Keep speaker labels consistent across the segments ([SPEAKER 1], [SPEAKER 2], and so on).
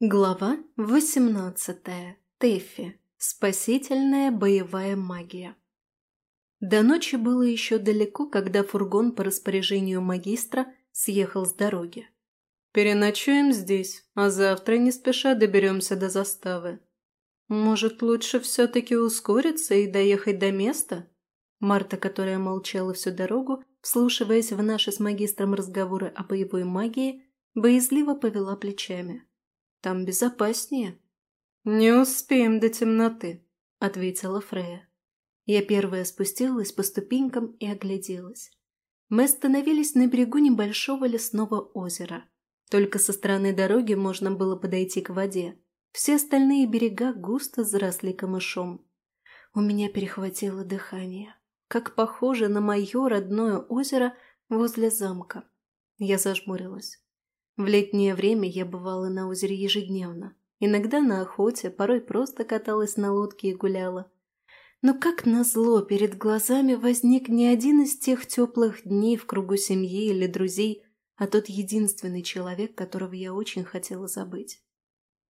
[SPEAKER 1] Глава 18. Тэффи. Спасительная боевая магия. До ночи было еще далеко, когда фургон по распоряжению магистра съехал с дороги. «Переночуем здесь, а завтра не спеша доберемся до заставы. Может, лучше все-таки ускориться и доехать до места?» Марта, которая молчала всю дорогу, вслушиваясь в наши с магистром разговоры о боевой магии, боязливо повела плечами. Там безопаснее». «Не успеем до темноты», — ответила Фрея. Я первая спустилась по ступенькам и огляделась. Мы остановились на берегу небольшого лесного озера. Только со стороны дороги можно было подойти к воде. Все остальные берега густо заросли камышом. У меня перехватило дыхание. Как похоже на мое родное озеро возле замка. Я зажмурилась. В летнее время я бывала на озере ежедневно. Иногда на охоте, порой просто каталась на лодке и гуляла. Но как назло, перед глазами возник не один из тех теплых дней в кругу семьи или друзей, а тот единственный человек, которого я очень хотела забыть.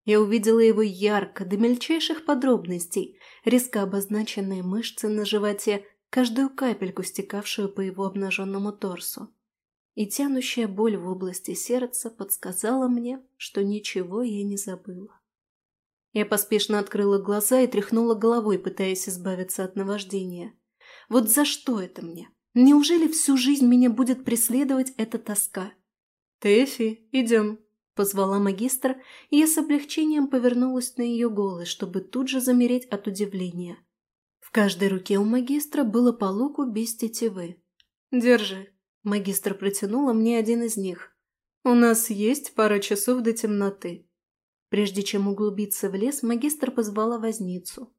[SPEAKER 1] Я увидела его ярко, до мельчайших подробностей, резко обозначенные мышцы на животе, каждую капельку, стекавшую по его обнаженному торсу и тянущая боль в области сердца подсказала мне, что ничего я не забыла. Я поспешно открыла глаза и тряхнула головой, пытаясь избавиться от наваждения. Вот за что это мне? Неужели всю жизнь меня будет преследовать эта тоска? «Тэфи, идем», – позвала магистр, и я с облегчением повернулась на ее голос, чтобы тут же замереть от удивления. В каждой руке у магистра было по луку без тетивы. «Держи», Магистр протянула мне один из них. «У нас есть пара часов до темноты». Прежде чем углубиться в лес, магистр позвала возницу.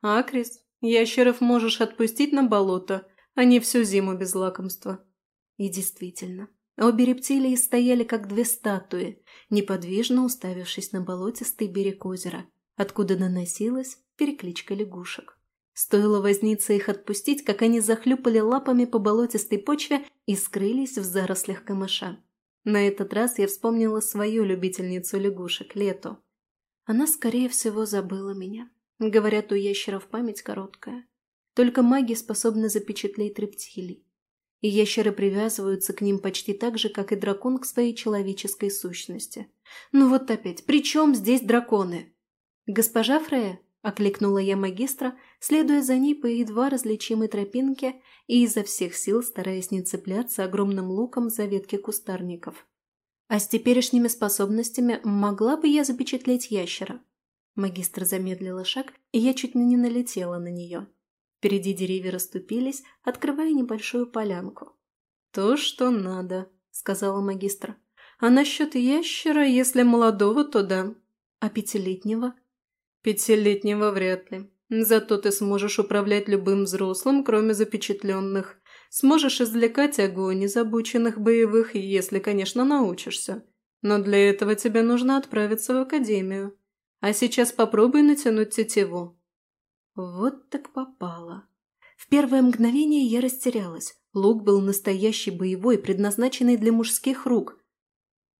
[SPEAKER 1] «Акрис, ящеров можешь отпустить на болото, не всю зиму без лакомства». И действительно, обе рептилии стояли как две статуи, неподвижно уставившись на болотистый берег озера, откуда наносилась перекличка лягушек. Стоило возниться их отпустить, как они захлюпали лапами по болотистой почве и скрылись в зарослях камыша. На этот раз я вспомнила свою любительницу лягушек, Лету. Она, скорее всего, забыла меня. Говорят, у ящеров память короткая. Только маги способны запечатлеть рептилий. И ящеры привязываются к ним почти так же, как и дракон к своей человеческой сущности. Ну вот опять, при чем здесь драконы? Госпожа Фрея, Окликнула я магистра, следуя за ней по едва различимой тропинке и изо всех сил стараясь не цепляться огромным луком за ветки кустарников. А с теперешними способностями могла бы я запечатлеть ящера? Магистр замедлила шаг, и я чуть не налетела на нее. Впереди деревья расступились, открывая небольшую полянку. «То, что надо», — сказала магистр. «А насчет ящера, если молодого, то да. А пятилетнего?» Пятилетнего вряд ли. Зато ты сможешь управлять любым взрослым, кроме запечатленных. Сможешь извлекать огонь из обученных боевых, если, конечно, научишься. Но для этого тебе нужно отправиться в академию. А сейчас попробуй натянуть тетиву». Вот так попало. В первое мгновение я растерялась. Лук был настоящий боевой, предназначенный для мужских рук.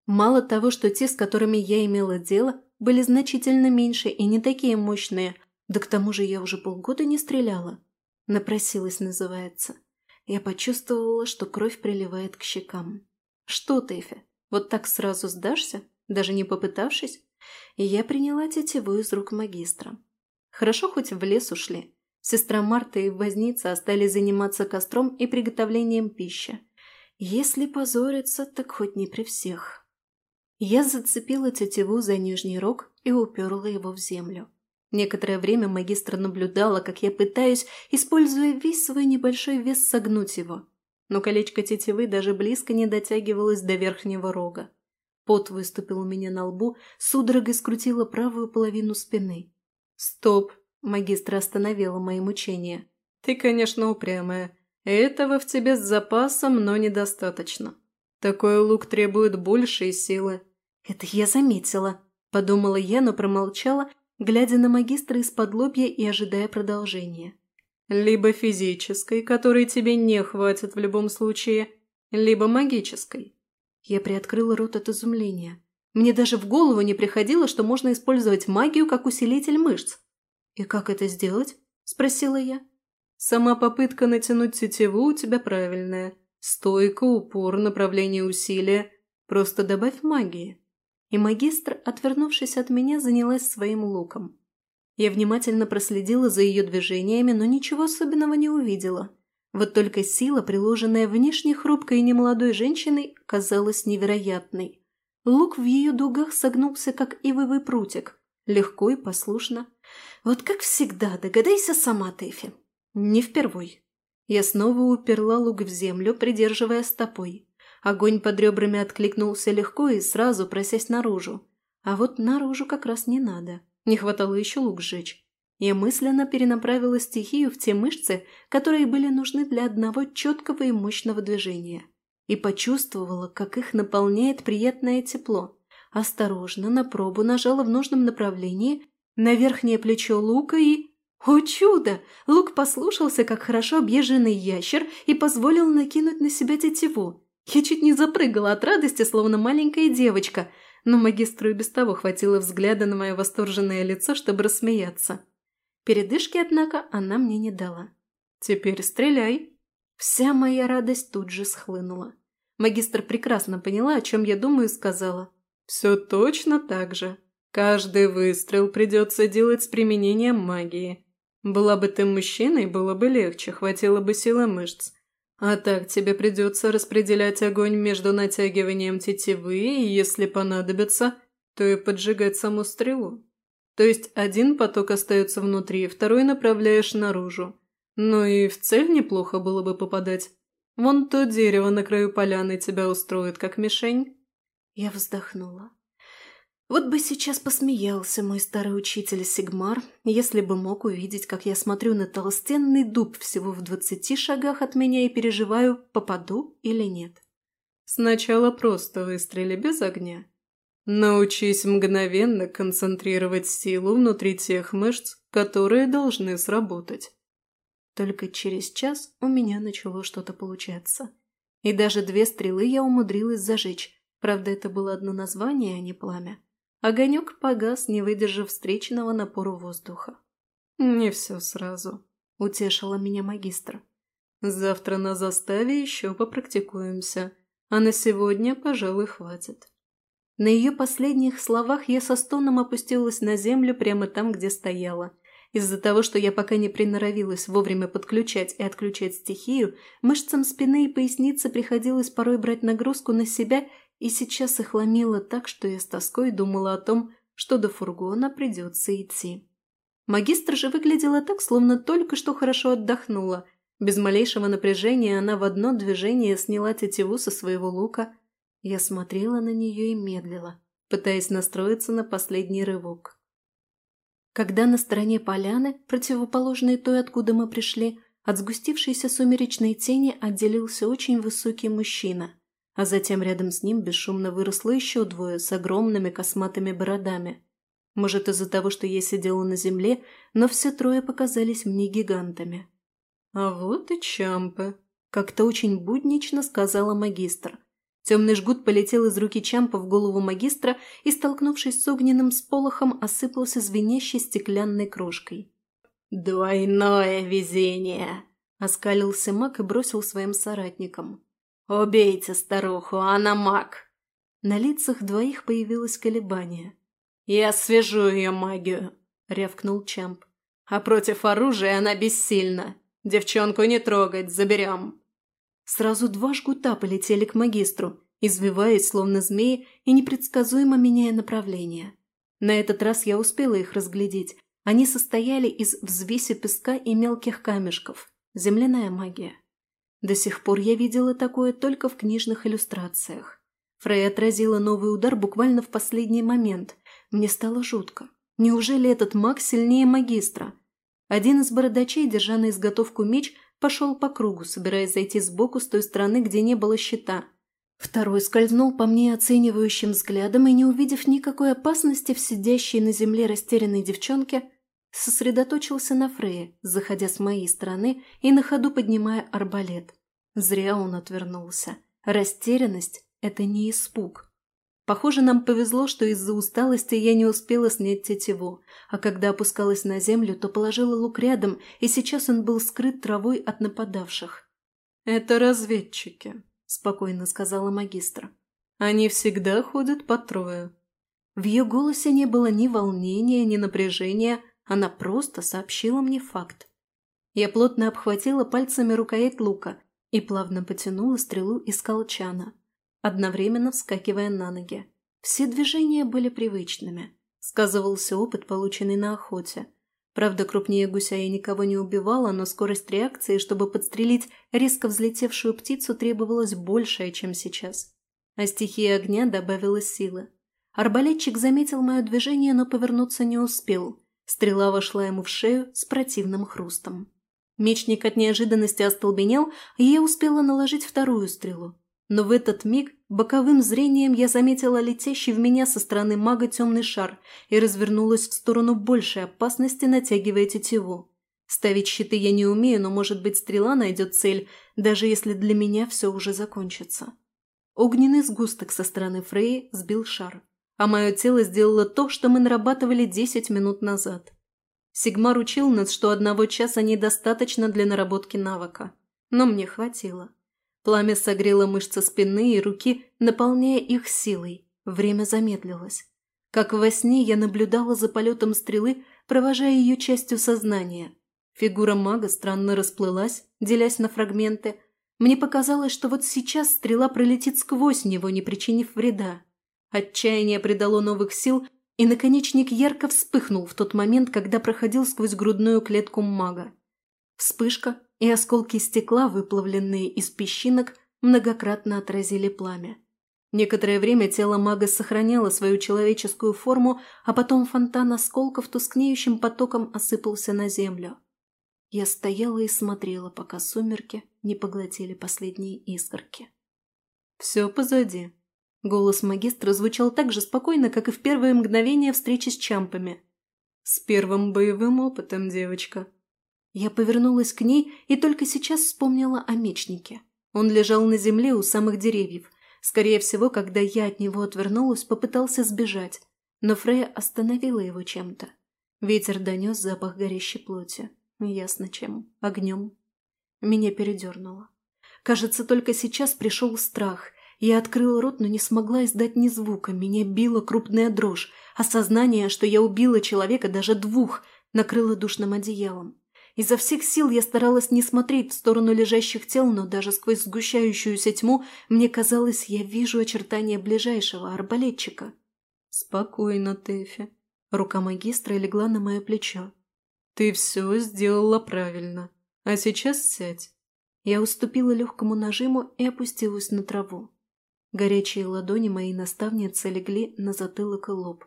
[SPEAKER 1] Мало того, что те, с которыми я имела дело, были значительно меньше и не такие мощные, да к тому же я уже полгода не стреляла. Напросилась, называется. Я почувствовала, что кровь приливает к щекам. Что, Тэфи, вот так сразу сдашься, даже не попытавшись? И я приняла тетиву из рук магистра. Хорошо хоть в лес ушли. Сестра Марта и возница остались заниматься костром и приготовлением пищи. Если позориться, так хоть не при всех. Я зацепила тетиву за нижний рог и уперла его в землю. Некоторое время магистр наблюдала, как я пытаюсь, используя весь свой небольшой вес, согнуть его. Но колечко тетивы даже близко не дотягивалось до верхнего рога. Пот выступил у меня на лбу, судорогой скрутила правую половину спины. «Стоп!» – магистр остановила мои мучения. «Ты, конечно, упрямая. Этого в тебе с запасом, но недостаточно. Такой лук требует большей силы. «Это я заметила», – подумала я, но промолчала, глядя на магистра из-под лобья и ожидая продолжения. «Либо физической, которой тебе не хватит в любом случае, либо магической». Я приоткрыла рот от изумления. Мне даже в голову не приходило, что можно использовать магию как усилитель мышц. «И как это сделать?» – спросила я. «Сама попытка натянуть тетиву у тебя правильная. Стойка, упор, направление усилия. Просто добавь магии». И магистр, отвернувшись от меня, занялась своим луком. Я внимательно проследила за ее движениями, но ничего особенного не увидела. Вот только сила, приложенная внешне хрупкой и немолодой женщиной, казалась невероятной. Лук в ее дугах согнулся, как ивовый прутик. Легко и послушно. Вот как всегда, догадайся сама, Тэфи. Не впервой. Я снова уперла лук в землю, придерживая стопой. Огонь под ребрами откликнулся легко и сразу, просясь наружу. А вот наружу как раз не надо. Не хватало еще лук сжечь. Я мысленно перенаправила стихию в те мышцы, которые были нужны для одного четкого и мощного движения. И почувствовала, как их наполняет приятное тепло. Осторожно, на пробу нажала в нужном направлении на верхнее плечо лука и... О чудо! Лук послушался, как хорошо объезженный ящер, и позволил накинуть на себя тетиву. Я чуть не запрыгала от радости, словно маленькая девочка, но магистру и без того хватило взгляда на мое восторженное лицо, чтобы рассмеяться. Передышки, однако, она мне не дала. «Теперь стреляй!» Вся моя радость тут же схлынула. Магистр прекрасно поняла, о чем я думаю, и сказала. «Все точно так же. Каждый выстрел придется делать с применением магии. Была бы ты мужчиной, было бы легче, хватило бы силы мышц. А так тебе придется распределять огонь между натягиванием тетивы и, если понадобится, то и поджигать саму стрелу. То есть один поток остается внутри, второй направляешь наружу. Ну и в цель неплохо было бы попадать. Вон то дерево на краю поляны тебя устроит, как мишень. Я вздохнула. Вот бы сейчас посмеялся мой старый учитель Сигмар, если бы мог увидеть, как я смотрю на толстенный дуб всего в двадцати шагах от меня и переживаю, попаду или нет. Сначала просто выстрели без огня, Научись мгновенно концентрировать силу внутри тех мышц, которые должны сработать. Только через час у меня начало что-то получаться. И даже две стрелы я умудрилась зажечь. Правда, это было одно название, а не пламя. Огонек погас, не выдержав встречного напора воздуха. «Не все сразу», — утешила меня магистр. «Завтра на заставе еще попрактикуемся, а на сегодня, пожалуй, хватит». На ее последних словах я со стоном опустилась на землю прямо там, где стояла. Из-за того, что я пока не приноровилась вовремя подключать и отключать стихию, мышцам спины и поясницы приходилось порой брать нагрузку на себя, и сейчас их ломило так, что я с тоской думала о том, что до фургона придется идти. Магистр же выглядела так, словно только что хорошо отдохнула. Без малейшего напряжения она в одно движение сняла тетиву со своего лука – я смотрела на нее и медлила, пытаясь настроиться на последний рывок. Когда на стороне поляны, противоположной той, откуда мы пришли, от сгустившейся сумеречной тени отделился очень высокий мужчина, а затем рядом с ним бесшумно выросло еще двое с огромными косматыми бородами. Может, из-за того, что я сидела на земле, но все трое показались мне гигантами. «А вот и Чампы», — как-то очень буднично сказала магистр, Темный жгут полетел из руки Чампа в голову магистра и, столкнувшись с огненным сполохом, осыпался звенящей стеклянной крошкой. «Двойное везение!» – оскалился маг и бросил своим соратникам. «Убейте старуху, она маг!» На лицах двоих появилось колебание. «Я свяжу ее магию!» – рявкнул Чамп. «А против оружия она бессильна. Девчонку не трогать, заберем!» Сразу два жгута полетели к магистру, извиваясь, словно змеи, и непредсказуемо меняя направление. На этот раз я успела их разглядеть. Они состояли из взвеси песка и мелких камешков. Земляная магия. До сих пор я видела такое только в книжных иллюстрациях. Фрей отразила новый удар буквально в последний момент. Мне стало жутко. Неужели этот маг сильнее магистра? Один из бородачей, держа на изготовку меч, пошел по кругу, собираясь зайти сбоку с той стороны, где не было щита. Второй скользнул по мне оценивающим взглядом и, не увидев никакой опасности в сидящей на земле растерянной девчонке, сосредоточился на Фрее, заходя с моей стороны и на ходу поднимая арбалет. Зря он отвернулся. Растерянность – это не испуг. Похоже, нам повезло, что из-за усталости я не успела снять тетиву, а когда опускалась на землю, то положила лук рядом, и сейчас он был скрыт травой от нападавших. «Это разведчики», – спокойно сказала магистра. «Они всегда ходят по трое». В ее голосе не было ни волнения, ни напряжения, она просто сообщила мне факт. Я плотно обхватила пальцами рукоять лука и плавно потянула стрелу из колчана, одновременно вскакивая на ноги. Все движения были привычными. Сказывался опыт, полученный на охоте. Правда, крупнее гуся я никого не убивала, но скорость реакции, чтобы подстрелить резко взлетевшую птицу, требовалась большая, чем сейчас. А стихия огня добавила силы. Арбалетчик заметил мое движение, но повернуться не успел. Стрела вошла ему в шею с противным хрустом. Мечник от неожиданности остолбенел, и я успела наложить вторую стрелу. Но в этот миг боковым зрением я заметила летящий в меня со стороны мага темный шар и развернулась в сторону большей опасности, натягивая тетиву. Ставить щиты я не умею, но, может быть, стрела найдет цель, даже если для меня все уже закончится. Огненный сгусток со стороны Фреи сбил шар, а мое тело сделало то, что мы нарабатывали десять минут назад. Сигмар учил нас, что одного часа недостаточно для наработки навыка. Но мне хватило. Пламя согрело мышцы спины и руки, наполняя их силой. Время замедлилось. Как во сне я наблюдала за полетом стрелы, провожая ее частью сознания. Фигура мага странно расплылась, делясь на фрагменты. Мне показалось, что вот сейчас стрела пролетит сквозь него, не причинив вреда. Отчаяние придало новых сил, и наконечник ярко вспыхнул в тот момент, когда проходил сквозь грудную клетку мага. Вспышка и осколки стекла, выплавленные из песчинок, многократно отразили пламя. Некоторое время тело мага сохраняло свою человеческую форму, а потом фонтан осколков тускнеющим потоком осыпался на землю. Я стояла и смотрела, пока сумерки не поглотили последние искорки. «Все позади», Голос магистра звучал так же спокойно, как и в первые мгновения встречи с Чампами. «С первым боевым опытом, девочка». Я повернулась к ней и только сейчас вспомнила о мечнике. Он лежал на земле у самых деревьев. Скорее всего, когда я от него отвернулась, попытался сбежать. Но Фрея остановила его чем-то. Ветер донес запах горящей плоти. Ясно чем. Огнем. Меня передернуло. Кажется, только сейчас пришел страх, я открыла рот, но не смогла издать ни звука. Меня била крупная дрожь. Осознание, что я убила человека, даже двух, накрыло душным одеялом. Изо всех сил я старалась не смотреть в сторону лежащих тел, но даже сквозь сгущающуюся тьму мне казалось, я вижу очертания ближайшего арбалетчика. «Спокойно, Тэфи». Рука магистра легла на мое плечо. «Ты все сделала правильно. А сейчас сядь». Я уступила легкому нажиму и опустилась на траву. Горячие ладони моей наставницы легли на затылок и лоб.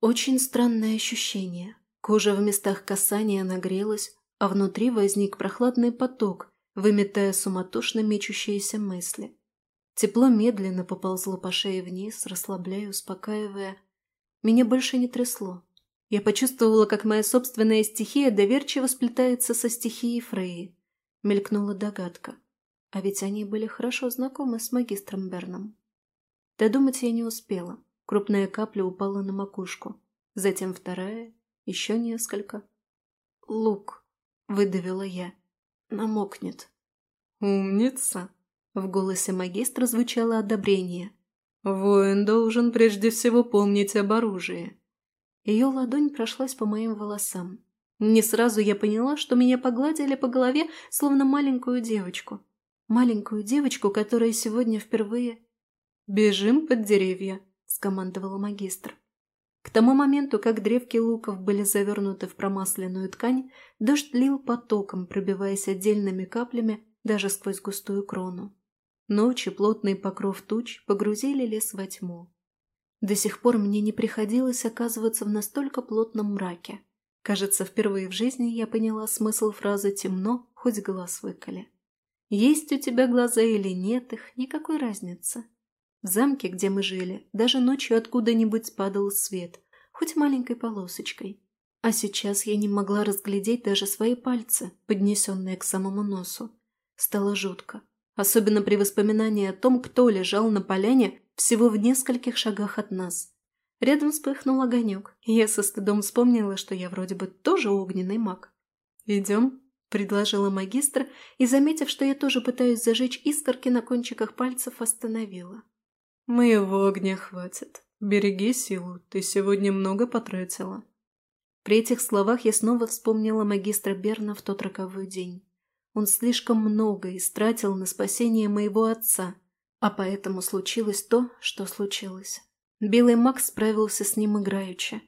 [SPEAKER 1] Очень странное ощущение. Кожа в местах касания нагрелась, а внутри возник прохладный поток, выметая суматошно мечущиеся мысли. Тепло медленно поползло по шее вниз, расслабляя, успокаивая. Меня больше не трясло. Я почувствовала, как моя собственная стихия доверчиво сплетается со стихией Фреи. Мелькнула догадка. А ведь они были хорошо знакомы с магистром Берном. Додумать я не успела. Крупная капля упала на макушку. Затем вторая, еще несколько. «Лук», — выдавила я, — «намокнет». «Умница!» — в голосе магистра звучало одобрение. «Воин должен прежде всего помнить об оружии». Ее ладонь прошлась по моим волосам. Не сразу я поняла, что меня погладили по голове, словно маленькую девочку маленькую девочку, которая сегодня впервые... «Бежим под деревья», – скомандовала магистр. К тому моменту, как древки луков были завернуты в промасленную ткань, дождь лил потоком, пробиваясь отдельными каплями даже сквозь густую крону. Ночи плотный покров туч погрузили лес во тьму. До сих пор мне не приходилось оказываться в настолько плотном мраке. Кажется, впервые в жизни я поняла смысл фразы «темно, хоть глаз выколи». Есть у тебя глаза или нет их, никакой разницы. В замке, где мы жили, даже ночью откуда-нибудь падал свет, хоть маленькой полосочкой. А сейчас я не могла разглядеть даже свои пальцы, поднесенные к самому носу. Стало жутко. Особенно при воспоминании о том, кто лежал на поляне всего в нескольких шагах от нас. Рядом вспыхнул огонек, и я со стыдом вспомнила, что я вроде бы тоже огненный маг. «Идем?» – предложила магистр, и, заметив, что я тоже пытаюсь зажечь искорки на кончиках пальцев, остановила. «Моего огня хватит. Береги силу, ты сегодня много потратила». При этих словах я снова вспомнила магистра Берна в тот роковой день. Он слишком много истратил на спасение моего отца, а поэтому случилось то, что случилось. Белый маг справился с ним играючи.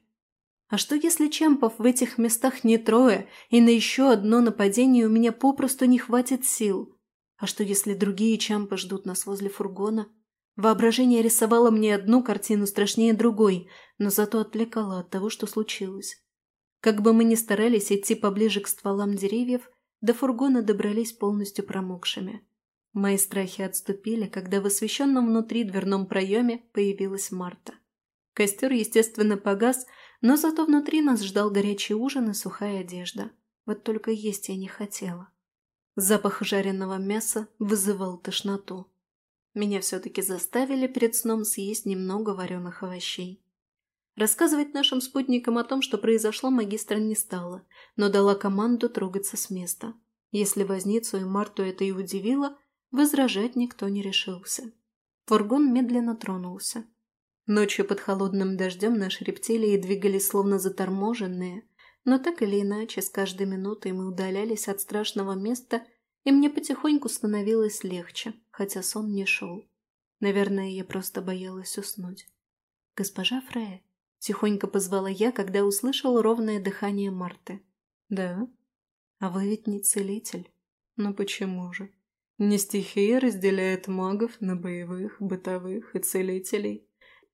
[SPEAKER 1] А что если чемпов в этих местах не трое, и на еще одно нападение у меня попросту не хватит сил? А что если другие чампы ждут нас возле фургона? Воображение рисовало мне одну картину страшнее другой, но зато отвлекало от того, что случилось. Как бы мы ни старались идти поближе к стволам деревьев, до фургона добрались полностью промокшими. Мои страхи отступили, когда в освещенном внутри дверном проеме появилась Марта. Костер, естественно, погас, но зато внутри нас ждал горячий ужин и сухая одежда. Вот только есть я не хотела. Запах жареного мяса вызывал тошноту. Меня все-таки заставили перед сном съесть немного вареных овощей. Рассказывать нашим спутникам о том, что произошло, магистра не стала, но дала команду трогаться с места. Если возницу и Марту это и удивило, возражать никто не решился. Фургон медленно тронулся. Ночью под холодным дождем наши рептилии двигались словно заторможенные, но так или иначе с каждой минутой мы удалялись от страшного места, и мне потихоньку становилось легче, хотя сон не шел. Наверное, я просто боялась уснуть. «Госпожа Фрея», Тихонько позвала я, когда услышала ровное дыхание Марты. «Да? А вы ведь не целитель. Ну почему же? Не стихия разделяет магов на боевых, бытовых и целителей.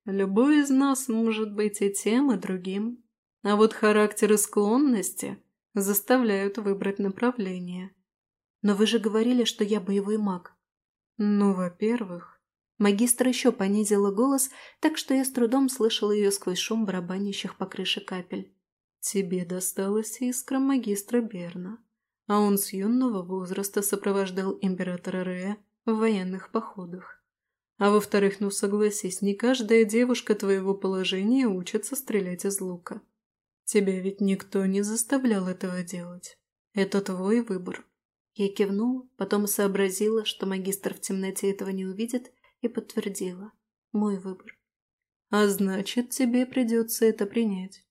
[SPEAKER 1] Любой из нас может быть и тем, и другим. А вот характер и склонности заставляют выбрать направление. Но вы же говорили, что я боевой маг. Ну, во-первых, Магистр еще понизила голос, так что я с трудом слышала ее сквозь шум барабанящих по крыше капель. «Тебе досталась искра магистра Берна, а он с юного возраста сопровождал императора Рея в военных походах. А во-вторых, ну согласись, не каждая девушка твоего положения учится стрелять из лука. Тебя ведь никто не заставлял этого делать. Это твой выбор». Я кивнула, потом сообразила, что магистр в темноте этого не увидит, и подтвердила. Мой выбор. А значит, тебе придется это принять.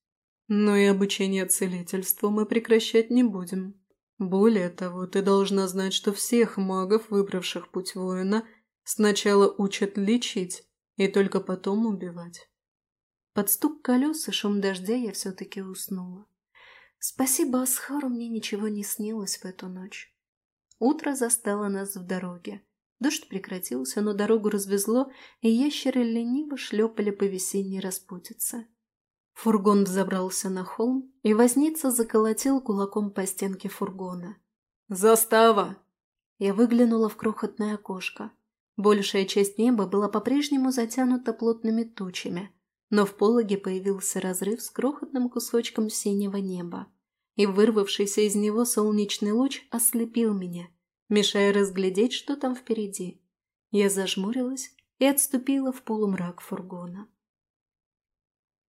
[SPEAKER 1] Но и обучение целительству мы прекращать не будем. Более того, ты должна знать, что всех магов, выбравших путь воина, сначала учат лечить и только потом убивать. Под стук колес и шум дождя я все-таки уснула. Спасибо Асхару, мне ничего не снилось в эту ночь. Утро застало нас в дороге. Дождь прекратился, но дорогу развезло, и ящеры лениво шлепали по весенней распутице. Фургон взобрался на холм, и возница заколотил кулаком по стенке фургона. «Застава!» Я выглянула в крохотное окошко. Большая часть неба была по-прежнему затянута плотными тучами, но в пологе появился разрыв с крохотным кусочком синего неба, и вырвавшийся из него солнечный луч ослепил меня – мешая разглядеть, что там впереди. Я зажмурилась и отступила в полумрак фургона.